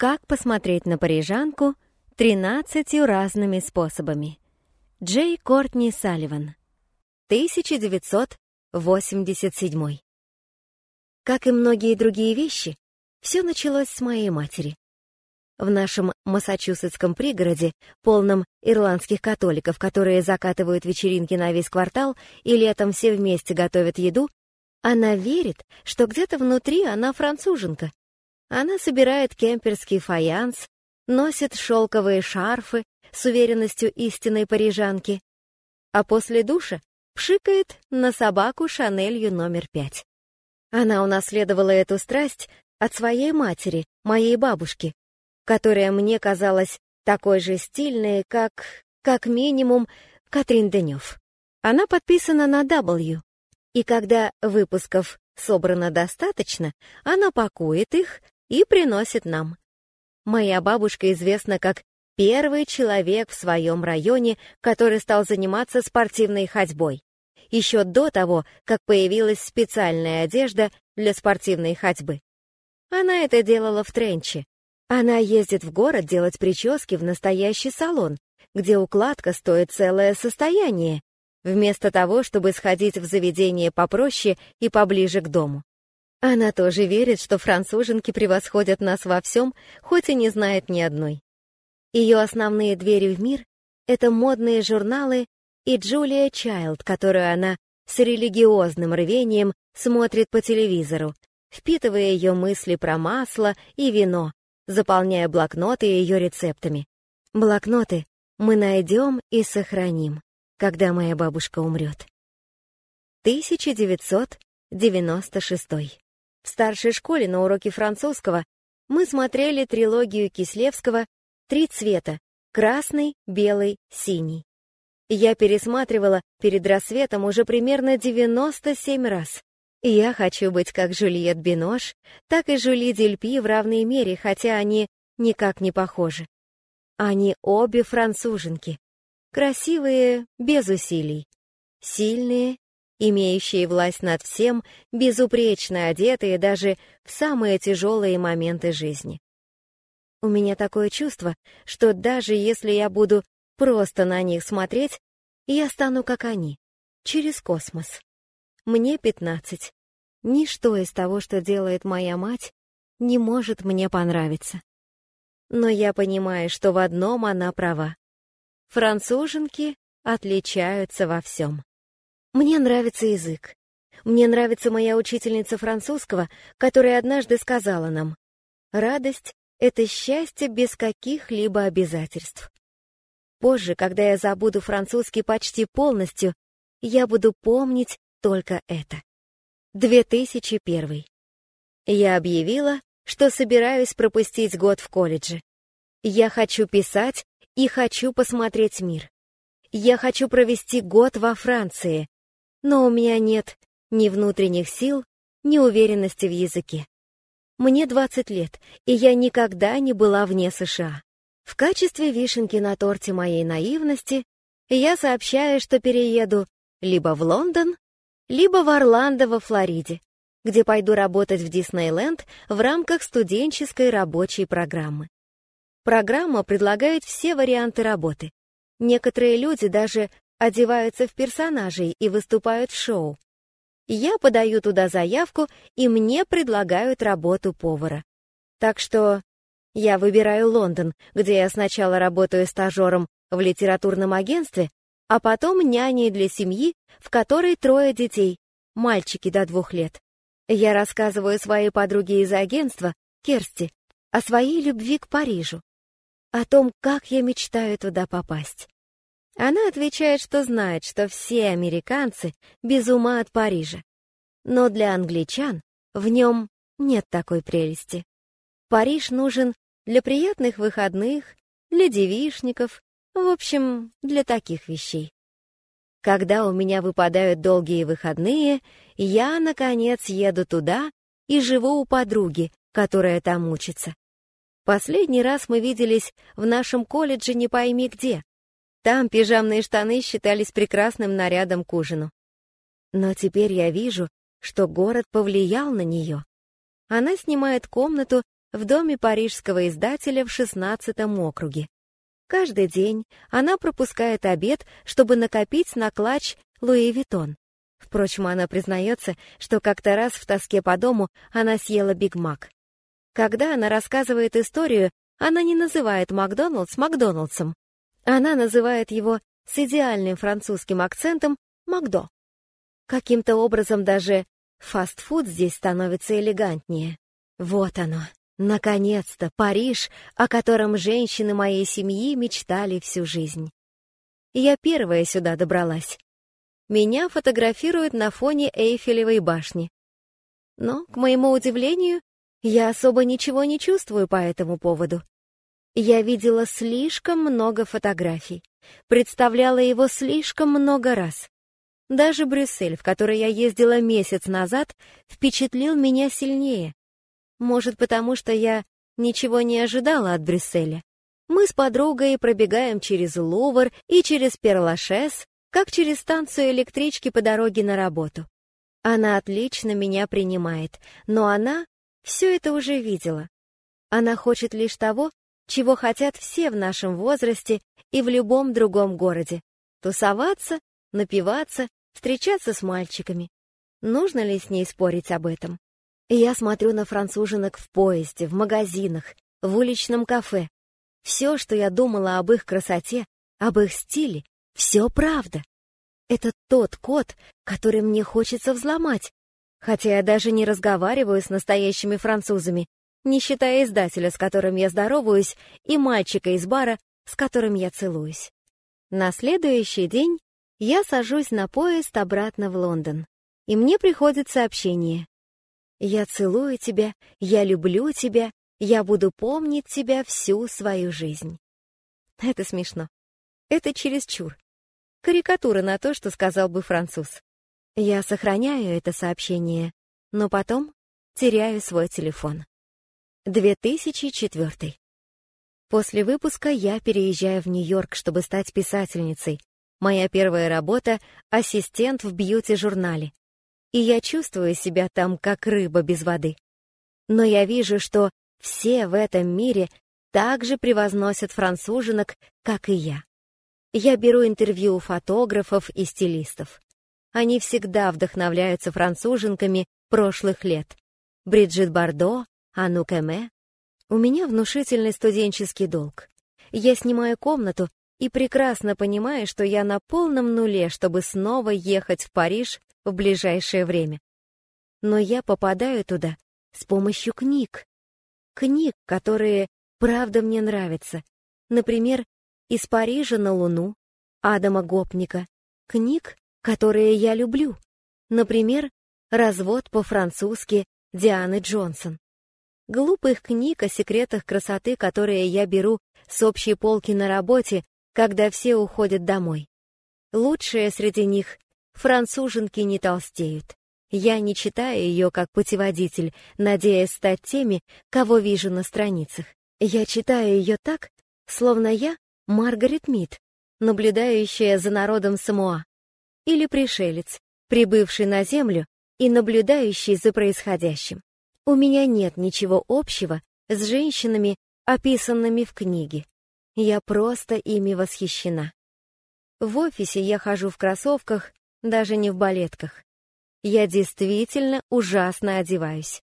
Как посмотреть на парижанку тринадцатью разными способами. Джей Кортни Салливан. 1987. Как и многие другие вещи, все началось с моей матери. В нашем массачусетском пригороде, полном ирландских католиков, которые закатывают вечеринки на весь квартал и летом все вместе готовят еду, она верит, что где-то внутри она француженка. Она собирает кемперский фаянс, носит шелковые шарфы с уверенностью истинной парижанки, а после душа пшикает на собаку Шанелью номер пять. Она унаследовала эту страсть от своей матери, моей бабушки, которая мне казалась такой же стильной, как, как минимум, Катрин Денев. Она подписана на W, и когда выпусков собрано достаточно, она пакует их и приносит нам. Моя бабушка известна как первый человек в своем районе, который стал заниматься спортивной ходьбой. Еще до того, как появилась специальная одежда для спортивной ходьбы. Она это делала в Тренче. Она ездит в город делать прически в настоящий салон, где укладка стоит целое состояние, вместо того, чтобы сходить в заведение попроще и поближе к дому. Она тоже верит, что француженки превосходят нас во всем, хоть и не знает ни одной. Ее основные двери в мир — это модные журналы и Джулия Чайлд, которую она с религиозным рвением смотрит по телевизору, впитывая ее мысли про масло и вино, заполняя блокноты ее рецептами. Блокноты мы найдем и сохраним, когда моя бабушка умрет. 1996 в старшей школе на уроке французского мы смотрели трилогию Кислевского «Три цвета» — красный, белый, синий. Я пересматривала перед рассветом уже примерно 97 раз. Я хочу быть как Жюльет Бинош, так и Жюли Дельпи в равной мере, хотя они никак не похожи. Они обе француженки. Красивые, без усилий. Сильные имеющие власть над всем, безупречно одетые даже в самые тяжелые моменты жизни. У меня такое чувство, что даже если я буду просто на них смотреть, я стану как они, через космос. Мне пятнадцать. Ничто из того, что делает моя мать, не может мне понравиться. Но я понимаю, что в одном она права. Француженки отличаются во всем. Мне нравится язык. Мне нравится моя учительница французского, которая однажды сказала нам, «Радость — это счастье без каких-либо обязательств». Позже, когда я забуду французский почти полностью, я буду помнить только это. 2001. Я объявила, что собираюсь пропустить год в колледже. Я хочу писать и хочу посмотреть мир. Я хочу провести год во Франции, но у меня нет ни внутренних сил, ни уверенности в языке. Мне 20 лет, и я никогда не была вне США. В качестве вишенки на торте моей наивности я сообщаю, что перееду либо в Лондон, либо в Орландо во Флориде, где пойду работать в Диснейленд в рамках студенческой рабочей программы. Программа предлагает все варианты работы. Некоторые люди даже одеваются в персонажей и выступают в шоу. Я подаю туда заявку, и мне предлагают работу повара. Так что я выбираю Лондон, где я сначала работаю стажером в литературном агентстве, а потом няней для семьи, в которой трое детей, мальчики до двух лет. Я рассказываю своей подруге из агентства, Керсти, о своей любви к Парижу, о том, как я мечтаю туда попасть. Она отвечает, что знает, что все американцы без ума от Парижа. Но для англичан в нем нет такой прелести. Париж нужен для приятных выходных, для девишников, в общем, для таких вещей. Когда у меня выпадают долгие выходные, я, наконец, еду туда и живу у подруги, которая там учится. Последний раз мы виделись в нашем колледже не пойми где, там пижамные штаны считались прекрасным нарядом к ужину. Но теперь я вижу, что город повлиял на нее. Она снимает комнату в доме парижского издателя в 16 округе. Каждый день она пропускает обед, чтобы накопить на клатч Луи Виттон. Впрочем, она признается, что как-то раз в тоске по дому она съела Биг Мак. Когда она рассказывает историю, она не называет Макдоналдс Макдоналдсом. Она называет его с идеальным французским акцентом Макдо. Каким-то образом даже фастфуд здесь становится элегантнее. Вот оно, Наконец-то Париж, о котором женщины моей семьи мечтали всю жизнь. Я первая сюда добралась. Меня фотографируют на фоне Эйфелевой башни. Но, к моему удивлению, я особо ничего не чувствую по этому поводу. Я видела слишком много фотографий, представляла его слишком много раз. Даже Брюссель, в который я ездила месяц назад, впечатлил меня сильнее. Может, потому что я ничего не ожидала от Брюсселя. Мы с подругой пробегаем через Лувр и через Перлашес, как через станцию электрички по дороге на работу. Она отлично меня принимает, но она все это уже видела. Она хочет лишь того, чего хотят все в нашем возрасте и в любом другом городе. Тусоваться, напиваться, встречаться с мальчиками. Нужно ли с ней спорить об этом? Я смотрю на француженок в поезде, в магазинах, в уличном кафе. Все, что я думала об их красоте, об их стиле, все правда. Это тот код, который мне хочется взломать. Хотя я даже не разговариваю с настоящими французами, не считая издателя, с которым я здороваюсь, и мальчика из бара, с которым я целуюсь. На следующий день я сажусь на поезд обратно в Лондон, и мне приходит сообщение. Я целую тебя, я люблю тебя, я буду помнить тебя всю свою жизнь. Это смешно. Это чересчур. Карикатура на то, что сказал бы француз. Я сохраняю это сообщение, но потом теряю свой телефон. 2004. После выпуска я переезжаю в Нью-Йорк, чтобы стать писательницей. Моя первая работа — ассистент в бьюти-журнале и я чувствую себя там как рыба без воды. Но я вижу, что все в этом мире также превозносят француженок, как и я. Я беру интервью у фотографов и стилистов. Они всегда вдохновляются француженками прошлых лет. Бриджит Бардо, Ану Кэме. У меня внушительный студенческий долг. Я снимаю комнату и прекрасно понимаю, что я на полном нуле, чтобы снова ехать в Париж в ближайшее время. Но я попадаю туда с помощью книг. Книг, которые правда мне нравятся. Например, «Из Парижа на Луну» Адама Гопника. Книг, которые я люблю. Например, «Развод по-французски» Дианы Джонсон. Глупых книг о секретах красоты, которые я беру с общей полки на работе, когда все уходят домой. Лучшее среди них француженки не толстеют. Я не читаю ее как путеводитель, надеясь стать теми, кого вижу на страницах. Я читаю ее так, словно я Маргарет Мид, наблюдающая за народом Самоа, или пришелец, прибывший на Землю и наблюдающий за происходящим. У меня нет ничего общего с женщинами, описанными в книге. Я просто ими восхищена. В офисе я хожу в кроссовках даже не в балетках. Я действительно ужасно одеваюсь.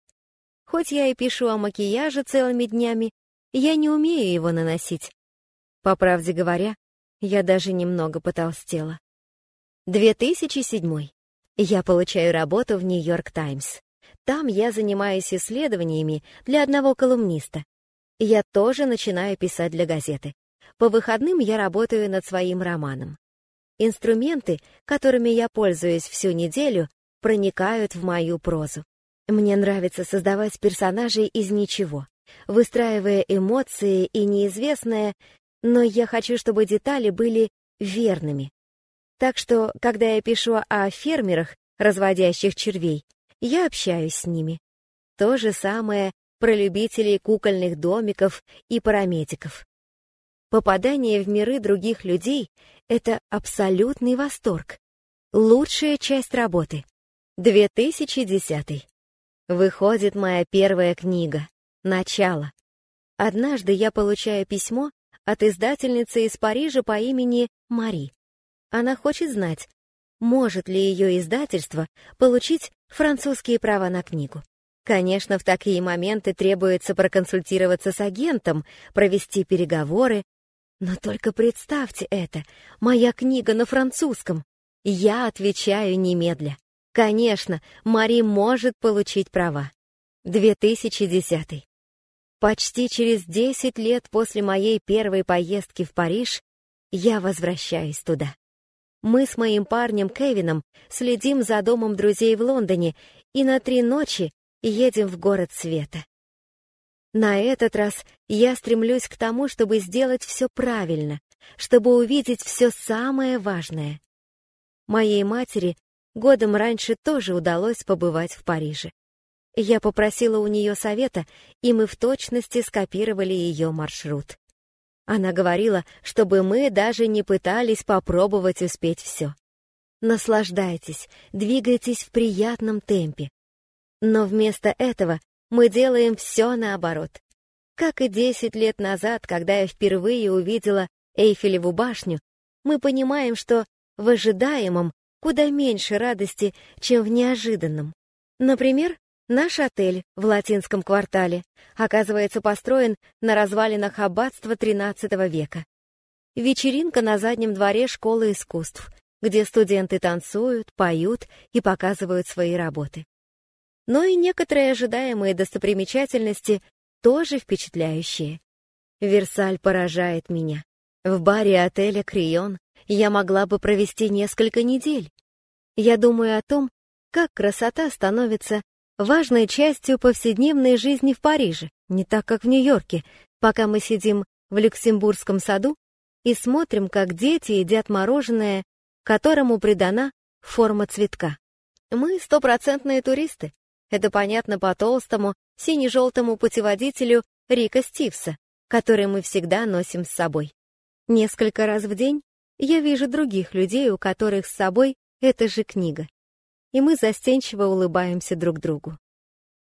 Хоть я и пишу о макияже целыми днями, я не умею его наносить. По правде говоря, я даже немного потолстела. 2007. Я получаю работу в Нью-Йорк Таймс. Там я занимаюсь исследованиями для одного колумниста. Я тоже начинаю писать для газеты. По выходным я работаю над своим романом. Инструменты, которыми я пользуюсь всю неделю, проникают в мою прозу. Мне нравится создавать персонажей из ничего, выстраивая эмоции и неизвестное, но я хочу, чтобы детали были верными. Так что, когда я пишу о фермерах, разводящих червей, я общаюсь с ними. То же самое про любителей кукольных домиков и парамедиков. Попадание в миры других людей — это абсолютный восторг. Лучшая часть работы. 2010. Выходит моя первая книга. начало. Однажды я получаю письмо от издательницы из Парижа по имени Мари. Она хочет знать, может ли ее издательство получить французские права на книгу. Конечно, в такие моменты требуется проконсультироваться с агентом, провести переговоры. Но только представьте это, моя книга на французском. Я отвечаю немедля. Конечно, Мари может получить права. 2010. Почти через 10 лет после моей первой поездки в Париж я возвращаюсь туда. Мы с моим парнем Кевином следим за домом друзей в Лондоне и на три ночи едем в город света. На этот раз я стремлюсь к тому, чтобы сделать все правильно, чтобы увидеть все самое важное. Моей матери годом раньше тоже удалось побывать в Париже. Я попросила у нее совета, и мы в точности скопировали ее маршрут. Она говорила, чтобы мы даже не пытались попробовать успеть все. Наслаждайтесь, двигайтесь в приятном темпе. Но вместо этого мы делаем все наоборот. Как и 10 лет назад, когда я впервые увидела Эйфелеву башню, мы понимаем, что в ожидаемом куда меньше радости, чем в неожиданном. Например, Наш отель в латинском квартале оказывается построен на развалинах аббатства XIII века. Вечеринка на заднем дворе школы искусств, где студенты танцуют, поют и показывают свои работы. Но и некоторые ожидаемые достопримечательности тоже впечатляющие. Версаль поражает меня. В баре отеля «Крион» я могла бы провести несколько недель. Я думаю о том, как красота становится важной частью повседневной жизни в Париже, не так, как в Нью-Йорке, пока мы сидим в Люксембургском саду и смотрим, как дети едят мороженое, которому придана форма цветка. Мы стопроцентные туристы. Это понятно по толстому, сине-желтому путеводителю Рика Стивса, который мы всегда носим с собой. Несколько раз в день я вижу других людей, у которых с собой эта же книга и мы застенчиво улыбаемся друг другу.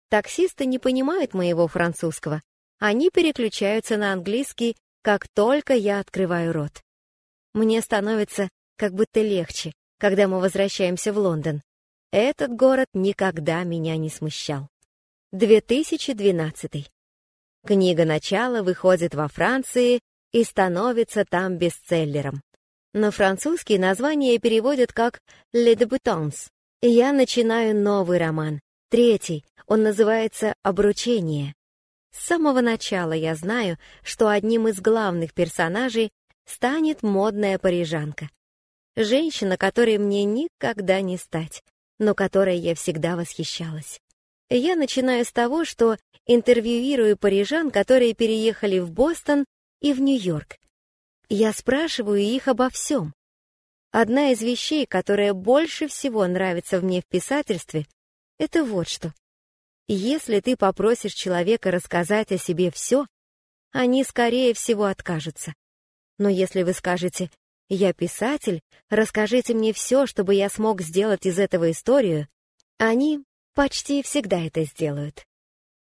Таксисты не понимают моего французского. Они переключаются на английский, как только я открываю рот. Мне становится как будто легче, когда мы возвращаемся в Лондон. Этот город никогда меня не смущал. 2012. Книга «Начало» выходит во Франции и становится там бестселлером. На французский название переводят как «Les débutants», я начинаю новый роман, третий, он называется «Обручение». С самого начала я знаю, что одним из главных персонажей станет модная парижанка. Женщина, которой мне никогда не стать, но которой я всегда восхищалась. Я начинаю с того, что интервьюирую парижан, которые переехали в Бостон и в Нью-Йорк. Я спрашиваю их обо всем. Одна из вещей, которая больше всего нравится мне в писательстве, это вот что. Если ты попросишь человека рассказать о себе все, они, скорее всего, откажутся. Но если вы скажете «Я писатель, расскажите мне все, чтобы я смог сделать из этого историю», они почти всегда это сделают.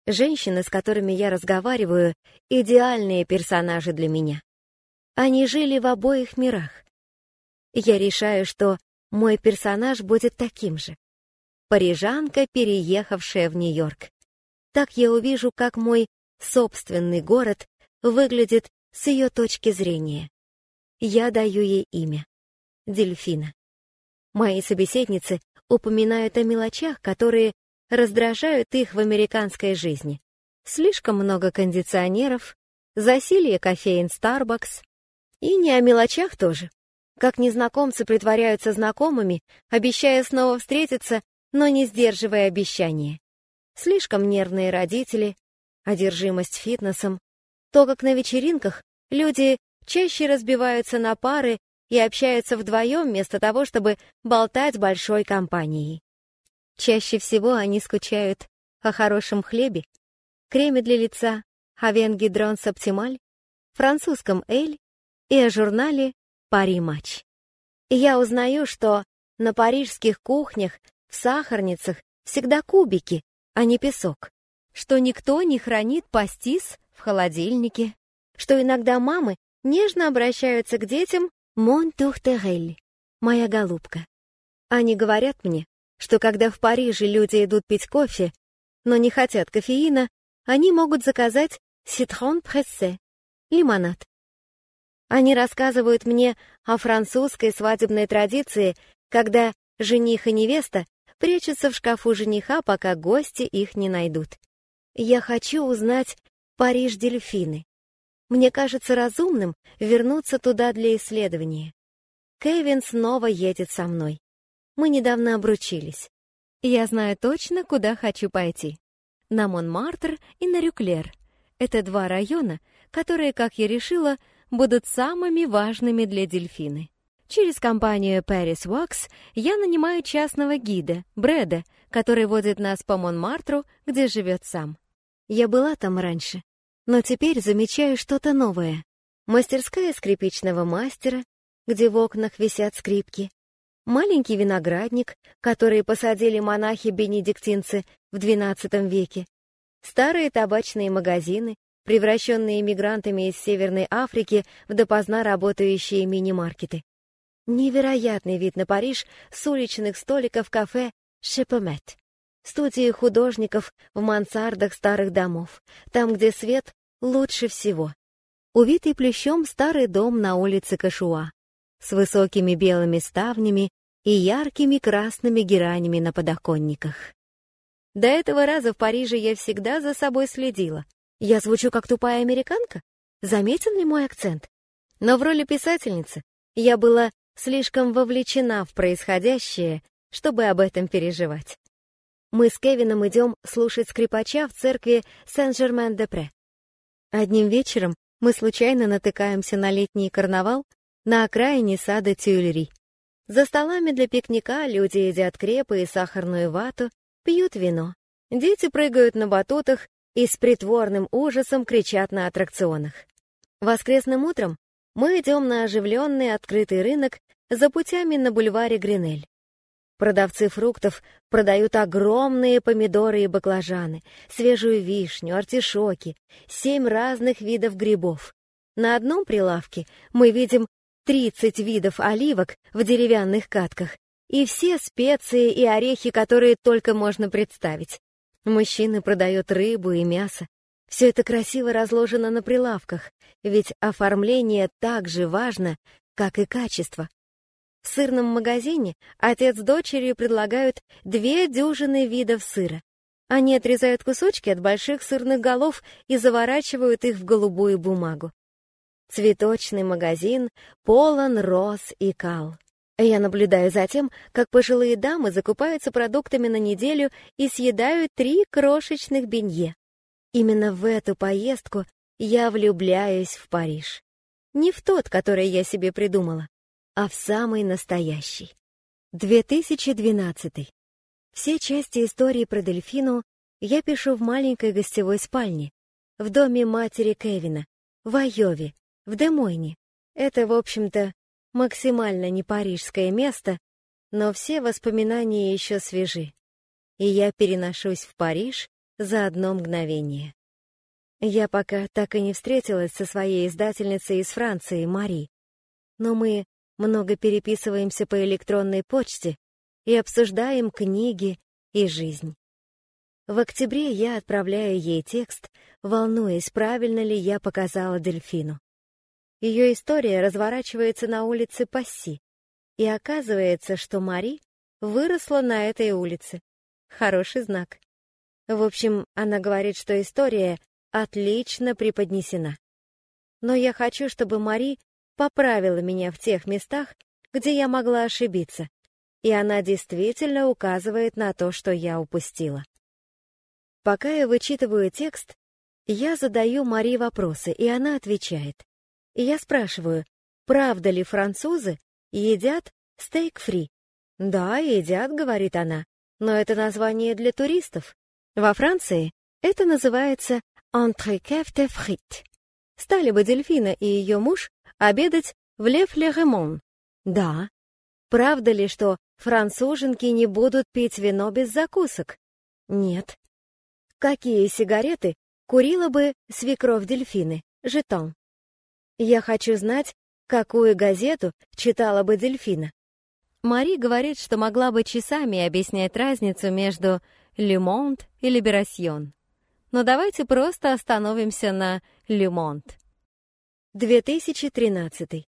Женщины, с которыми я разговариваю, идеальные персонажи для меня. Они жили в обоих мирах я решаю, что мой персонаж будет таким же. Парижанка, переехавшая в Нью-Йорк. Так я увижу, как мой собственный город выглядит с ее точки зрения. Я даю ей имя. Дельфина. Мои собеседницы упоминают о мелочах, которые раздражают их в американской жизни. Слишком много кондиционеров, засилье кофеин Starbucks. И не о мелочах тоже как незнакомцы притворяются знакомыми, обещая снова встретиться, но не сдерживая обещания. Слишком нервные родители, одержимость фитнесом, то, как на вечеринках люди чаще разбиваются на пары и общаются вдвоем вместо того, чтобы болтать большой компанией. Чаще всего они скучают о хорошем хлебе, креме для лица, о венгидрон оптималь, французском эль и о журнале Пари-матч. я узнаю, что на парижских кухнях, в сахарницах всегда кубики, а не песок. что никто не хранит пастис в холодильнике, что иногда мамы нежно обращаются к детям «Мон тухтерель» — «моя голубка». Они говорят мне, что когда в Париже люди идут пить кофе, но не хотят кофеина, они могут заказать «ситрон прессе» — лимонад. Они рассказывают мне о французской свадебной традиции, когда жених и невеста прячутся в шкафу жениха, пока гости их не найдут. Я хочу узнать Париж-дельфины. Мне кажется разумным вернуться туда для исследования. Кевин снова едет со мной. Мы недавно обручились. Я знаю точно, куда хочу пойти. На Монмартр и на Рюклер. Это два района, которые, как я решила, будут самыми важными для дельфины. Через компанию Paris Wax я нанимаю частного гида, Брэда, который водит нас по Монмартру, где живет сам. Я была там раньше, но теперь замечаю что-то новое. Мастерская скрипичного мастера, где в окнах висят скрипки, маленький виноградник, который посадили монахи-бенедиктинцы в XII веке, старые табачные магазины, превращенные мигрантами из Северной Африки в допоздна работающие мини-маркеты. Невероятный вид на Париж с уличных столиков кафе «Шепомет». Студии художников в мансардах старых домов, там, где свет лучше всего. Увитый плющом старый дом на улице Кашуа, с высокими белыми ставнями и яркими красными геранями на подоконниках. До этого раза в Париже я всегда за собой следила. Я звучу как тупая американка? Заметен ли мой акцент? Но в роли писательницы я была слишком вовлечена в происходящее, чтобы об этом переживать. Мы с Кевином идем слушать скрипача в церкви Сен-Жермен-де-Пре. Одним вечером мы случайно натыкаемся на летний карнавал на окраине сада Тюильри. За столами для пикника люди едят крепы и сахарную вату, пьют вино. Дети прыгают на батутах и с притворным ужасом кричат на аттракционах. Воскресным утром мы идем на оживленный открытый рынок за путями на бульваре Гринель. Продавцы фруктов продают огромные помидоры и баклажаны, свежую вишню, артишоки, семь разных видов грибов. На одном прилавке мы видим 30 видов оливок в деревянных катках и все специи и орехи, которые только можно представить. Мужчины продают рыбу и мясо. Все это красиво разложено на прилавках, ведь оформление так же важно, как и качество. В сырном магазине отец с дочерью предлагают две дюжины видов сыра. Они отрезают кусочки от больших сырных голов и заворачивают их в голубую бумагу. Цветочный магазин полон роз и кал. Я наблюдаю за тем, как пожилые дамы закупаются продуктами на неделю и съедают три крошечных бенье. Именно в эту поездку я влюбляюсь в Париж. Не в тот, который я себе придумала, а в самый настоящий. 2012. Все части истории про дельфину я пишу в маленькой гостевой спальне, в доме матери Кевина, в Айове, в Демойне. Это, в общем-то, максимально не парижское место, но все воспоминания еще свежи, и я переношусь в Париж за одно мгновение. Я пока так и не встретилась со своей издательницей из Франции, Мари, но мы много переписываемся по электронной почте и обсуждаем книги и жизнь. В октябре я отправляю ей текст, волнуясь, правильно ли я показала дельфину. Ее история разворачивается на улице Пасси, и оказывается, что Мари выросла на этой улице. Хороший знак. В общем, она говорит, что история отлично преподнесена. Но я хочу, чтобы Мари поправила меня в тех местах, где я могла ошибиться, и она действительно указывает на то, что я упустила. Пока я вычитываю текст, я задаю Мари вопросы, и она отвечает. И я спрашиваю, правда ли французы едят стейк-фри? «Да, едят», — говорит она, но это название для туристов. Во Франции это называется «entrecœuf de frites». Стали бы Дельфина и ее муж обедать в Лев-Ле-Ремон. Да. Правда ли, что француженки не будут пить вино без закусок? Нет. какие сигареты курила бы свекровь дельфины, жетон. Я хочу знать, какую газету читала бы дельфина. Мари говорит, что могла бы часами объяснять разницу между «Le Monde» и «Libération». Но давайте просто остановимся на «Le Monde». 2013.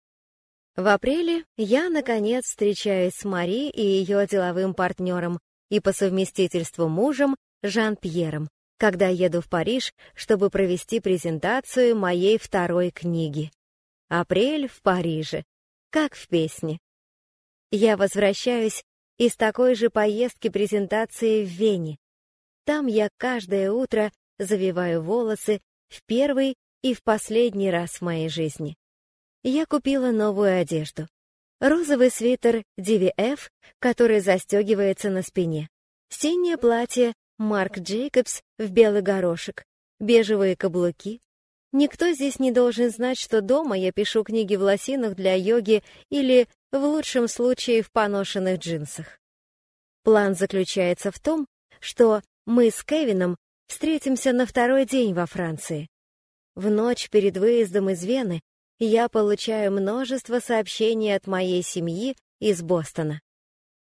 В апреле я, наконец, встречаюсь с Мари и ее деловым партнером и по совместительству мужем Жан-Пьером, когда еду в Париж, чтобы провести презентацию моей второй книги. Апрель в Париже, как в песне. Я возвращаюсь из такой же поездки презентации в Вене. Там я каждое утро завиваю волосы в первый и в последний раз в моей жизни. Я купила новую одежду. Розовый свитер DVF, который застегивается на спине. Синее платье Марк Джейкобс в белый горошек. Бежевые каблуки, Никто здесь не должен знать, что дома я пишу книги в лосинах для йоги или, в лучшем случае, в поношенных джинсах. План заключается в том, что мы с Кевином встретимся на второй день во Франции. В ночь перед выездом из Вены я получаю множество сообщений от моей семьи из Бостона.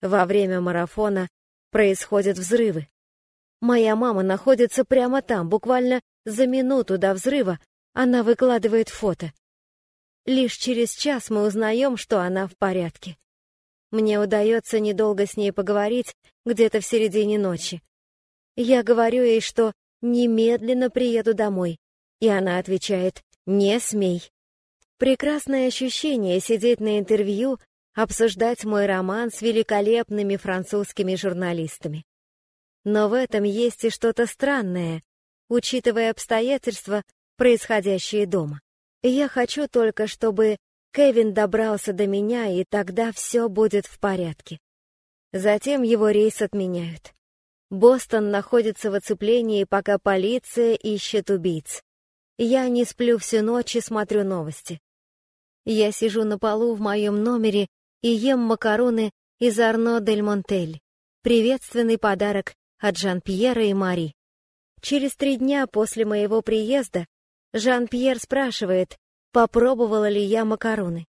Во время марафона происходят взрывы. Моя мама находится прямо там, буквально за минуту до взрыва, она выкладывает фото. Лишь через час мы узнаем, что она в порядке. Мне удается недолго с ней поговорить, где-то в середине ночи. Я говорю ей, что немедленно приеду домой, и она отвечает «Не смей». Прекрасное ощущение сидеть на интервью, обсуждать мой роман с великолепными французскими журналистами. Но в этом есть и что-то странное, учитывая обстоятельства, происходящее дома. Я хочу только, чтобы Кевин добрался до меня, и тогда все будет в порядке. Затем его рейс отменяют. Бостон находится в оцеплении, пока полиция ищет убийц. Я не сплю всю ночь и смотрю новости. Я сижу на полу в моем номере и ем макароны из Арно дель Монтель. Приветственный подарок от Жан-Пьера и Мари. Через три дня после моего приезда Жан-Пьер спрашивает, попробовала ли я макароны.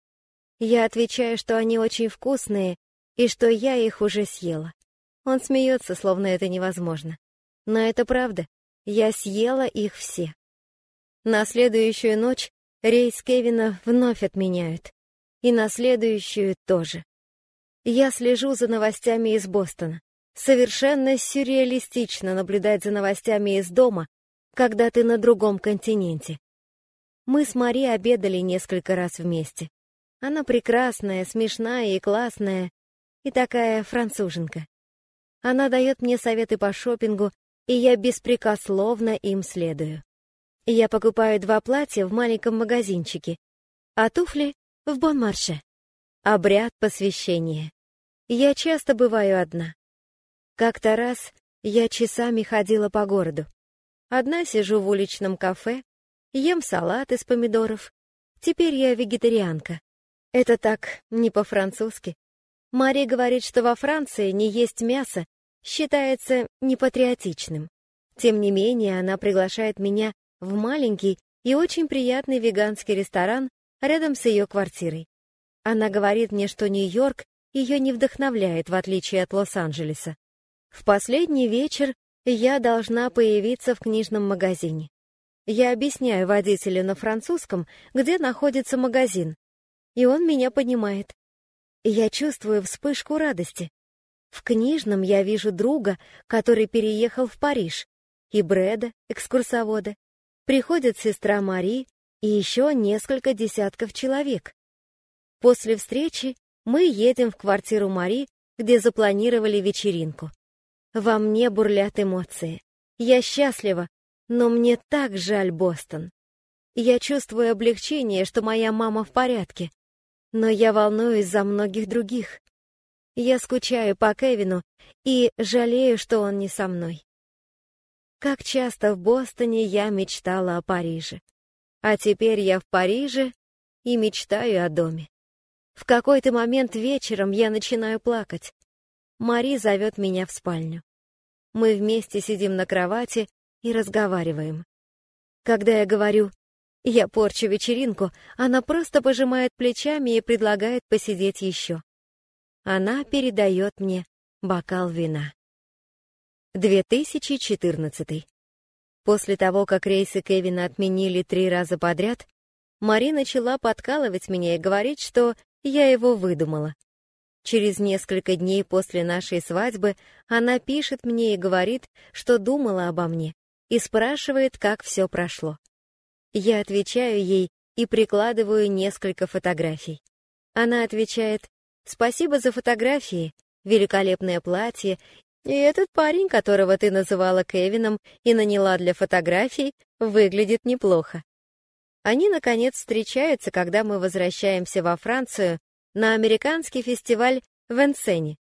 Я отвечаю, что они очень вкусные и что я их уже съела. Он смеется, словно это невозможно. Но это правда, я съела их все. На следующую ночь рейс Кевина вновь отменяют. И на следующую тоже. Я слежу за новостями из Бостона. Совершенно сюрреалистично наблюдать за новостями из дома, когда ты на другом континенте. Мы с Мари обедали несколько раз вместе. Она прекрасная, смешная и классная, и такая француженка. Она дает мне советы по шопингу, и я беспрекословно им следую. Я покупаю два платья в маленьком магазинчике, а туфли в Бонмарше. Обряд посвящения. Я часто бываю одна. Как-то раз я часами ходила по городу. Одна сижу в уличном кафе, ем салат из помидоров. Теперь я вегетарианка. Это так не по-французски. Мари говорит, что во Франции не есть мясо считается непатриотичным. Тем не менее, она приглашает меня в маленький и очень приятный веганский ресторан рядом с ее квартирой. Она говорит мне, что Нью-Йорк ее не вдохновляет, в отличие от Лос-Анджелеса. В последний вечер я должна появиться в книжном магазине. Я объясняю водителю на французском, где находится магазин, и он меня понимает. Я чувствую вспышку радости. В книжном я вижу друга, который переехал в Париж, и Брэда, экскурсовода. Приходит сестра Мари и еще несколько десятков человек. После встречи мы едем в квартиру Мари, где запланировали вечеринку. Во мне бурлят эмоции. Я счастлива, но мне так жаль Бостон. Я чувствую облегчение, что моя мама в порядке, но я волнуюсь за многих других. Я скучаю по Кевину и жалею, что он не со мной. Как часто в Бостоне я мечтала о Париже. А теперь я в Париже и мечтаю о доме. В какой-то момент вечером я начинаю плакать. Мари зовет меня в спальню. Мы вместе сидим на кровати и разговариваем. Когда я говорю «я порчу вечеринку», она просто пожимает плечами и предлагает посидеть еще. Она передает мне бокал вина. 2014. После того, как рейсы Кевина отменили три раза подряд, Мари начала подкалывать меня и говорить, что я его выдумала. Через несколько дней после нашей свадьбы она пишет мне и говорит, что думала обо мне, и спрашивает, как все прошло. Я отвечаю ей и прикладываю несколько фотографий. Она отвечает «Спасибо за фотографии, великолепное платье и этот парень, которого ты называла Кевином и наняла для фотографий, выглядит неплохо». Они, наконец, встречаются, когда мы возвращаемся во Францию на американский фестиваль в Энсене,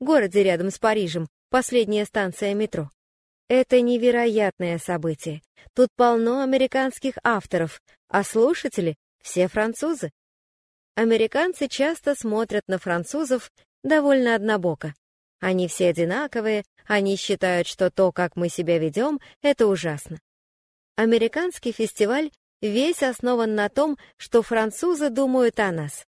городе рядом с Парижем, последняя станция метро. Это невероятное событие. Тут полно американских авторов, а слушатели — все французы. Американцы часто смотрят на французов довольно однобоко. Они все одинаковые, они считают, что то, как мы себя ведем, это ужасно. Американский фестиваль весь основан на том, что французы думают о нас.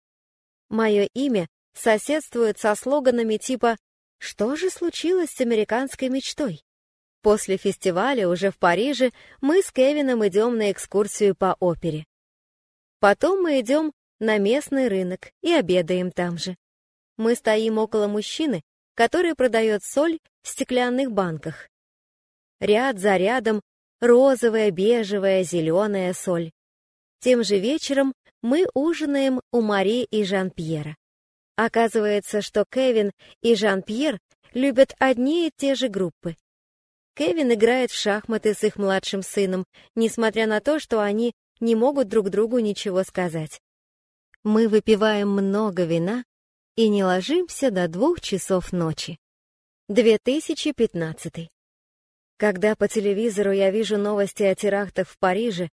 Мое имя соседствует со слоганами типа «Что же случилось с американской мечтой?» После фестиваля уже в Париже мы с Кевином идем на экскурсию по опере. Потом мы идем на местный рынок и обедаем там же. Мы стоим около мужчины, который продает соль в стеклянных банках. Ряд за рядом розовая, бежевая, зеленая соль. Тем же вечером мы ужинаем у Мари и Жан-Пьера. Оказывается, что Кевин и Жан-Пьер любят одни и те же группы. Кевин играет в шахматы с их младшим сыном, несмотря на то, что они не могут друг другу ничего сказать. Мы выпиваем много вина и не ложимся до двух часов ночи. 2015. Когда по телевизору я вижу новости о терактах в Париже,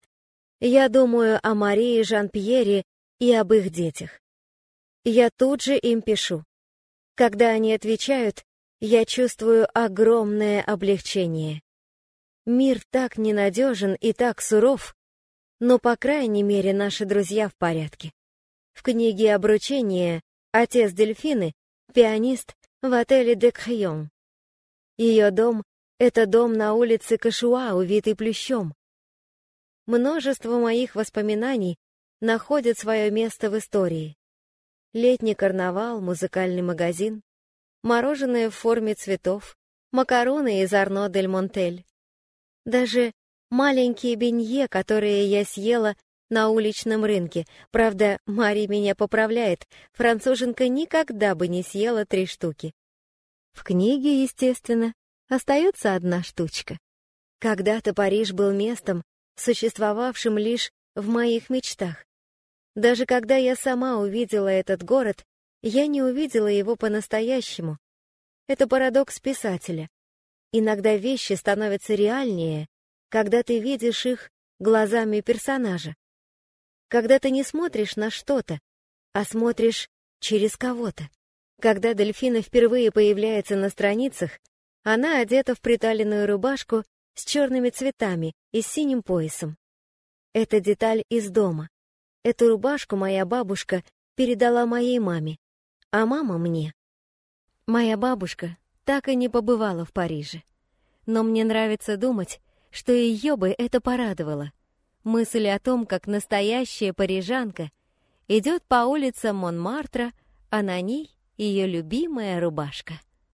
я думаю о Марии Жан-Пьере и об их детях. Я тут же им пишу. Когда они отвечают, я чувствую огромное облегчение. Мир так ненадежен и так суров, но, по крайней мере, наши друзья в порядке. В книге «Обручение» отец Дельфины — пианист в отеле Декхайон. Ее дом — это дом на улице Кашуа, увитый плющом. Множество моих воспоминаний находят свое место в истории. Летний карнавал, музыкальный магазин, мороженое в форме цветов, макароны из Арно дель Монтель. Даже маленькие бенье, которые я съела на уличном рынке. Правда, Мари меня поправляет, француженка никогда бы не съела три штуки. В книге, естественно, остается одна штучка. Когда-то Париж был местом, существовавшим лишь в моих мечтах. Даже когда я сама увидела этот город, я не увидела его по-настоящему. Это парадокс писателя. Иногда вещи становятся реальнее, когда ты видишь их глазами персонажа. Когда ты не смотришь на что-то, а смотришь через кого-то. Когда дельфина впервые появляется на страницах, она одета в приталенную рубашку с черными цветами и синим поясом. Это деталь из дома. Эту рубашку моя бабушка передала моей маме, а мама мне. Моя бабушка так и не побывала в Париже. Но мне нравится думать, что ее бы это порадовало. Мысль о том, как настоящая парижанка идет по улицам Монмартра, а на ней ее любимая рубашка.